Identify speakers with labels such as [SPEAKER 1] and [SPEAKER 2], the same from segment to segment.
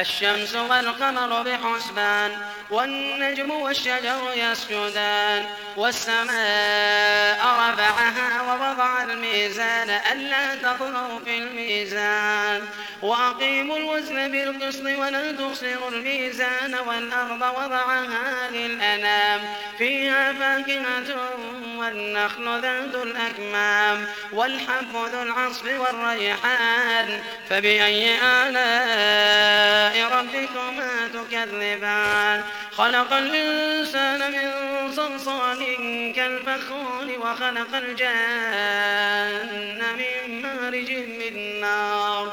[SPEAKER 1] الشمس والقمر بحسبان والنجم والشجر يسجدان والسماء رفعها ووضع الميزان ألا تطغوا في الميزان. وأقيموا الوزن بالقسط ولا تخسروا الميزان والأرض وضعها للأنام فيها فاكهة والنخل ذات الأكمام والحب ذو العصف والريحان. فبأي ربكما تكذبان. خلق الإنسان من صلصال كالفخار وخلق الجان من مارج من نار.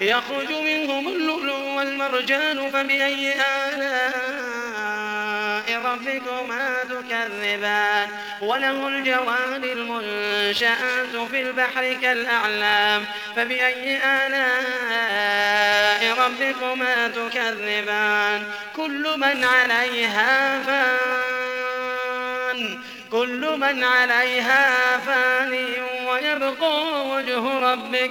[SPEAKER 1] يخرج منهم اللؤلؤ والمرجان فبأي آلاء ربكما تكذبان؟ وله الجوار المنشآت في البحر كالأعلام فبأي آلاء ربكما تكذبان؟ كل من عليها فان كل من عليها فان ويبقى وجه ربك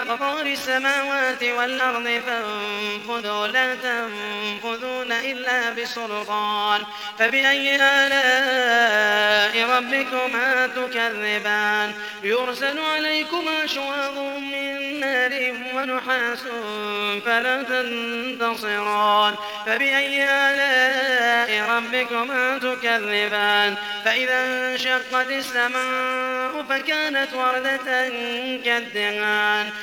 [SPEAKER 1] أقطار السماوات والأرض فانفذوا لا تنفذون إلا بسلطان. فبأي آلاء ربكما تكذبان؟ يرسل عليكما شواظ من نار ونحاس فلا تنتصران. فبأي آلاء ربكما تكذبان؟ فإذا انشقت السماء فكانت وردة كالدهان.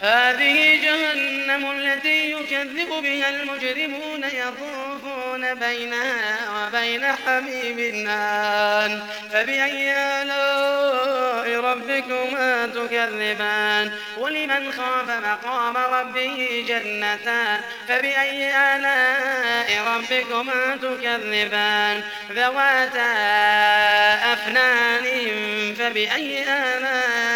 [SPEAKER 1] هذه جهنم التي يكذب بها المجرمون يطوفون بينها وبين حميم آن فبأي آلاء ربكما تكذبان؟ ولمن خاف مقام ربه جنتان؟ فبأي آلاء ربكما تكذبان؟ ذواتا أفنان فبأي آلاء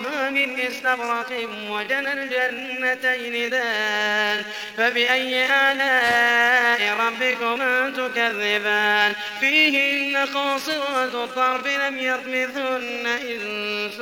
[SPEAKER 1] من استبرق وجنى الجنتين دان فبأي آلاء ربكما تكذبان؟ فيهن قاصرات الطرف لم يطمثن إنس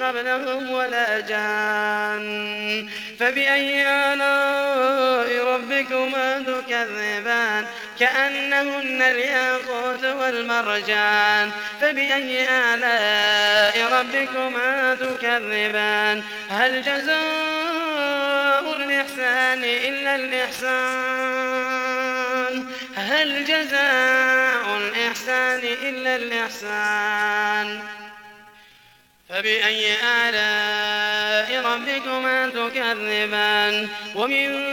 [SPEAKER 1] قبلهم ولا جان. فبأي آلاء ربكما تكذبان؟ كأنهن الياقوت والمرجان فبأي آلاء ربكما تكذبان؟ هل جزاء الإحسان إلا الإحسان؟ هل جزاء الإحسان إلا الإحسان؟ فبأي آلاء ربكما تكذبان؟ ومن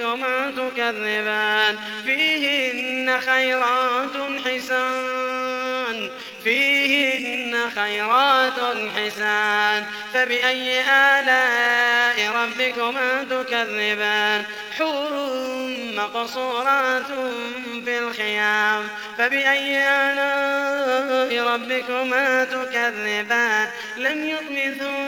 [SPEAKER 1] ربكما تكذبان. فيهن خيرات حسان. فيهن خيرات حسان. فبأي آلاء ربكما تكذبان. حور مقصورات في الخيام. فبأي آلاء ربكما تكذبان. لم يطمثن إنس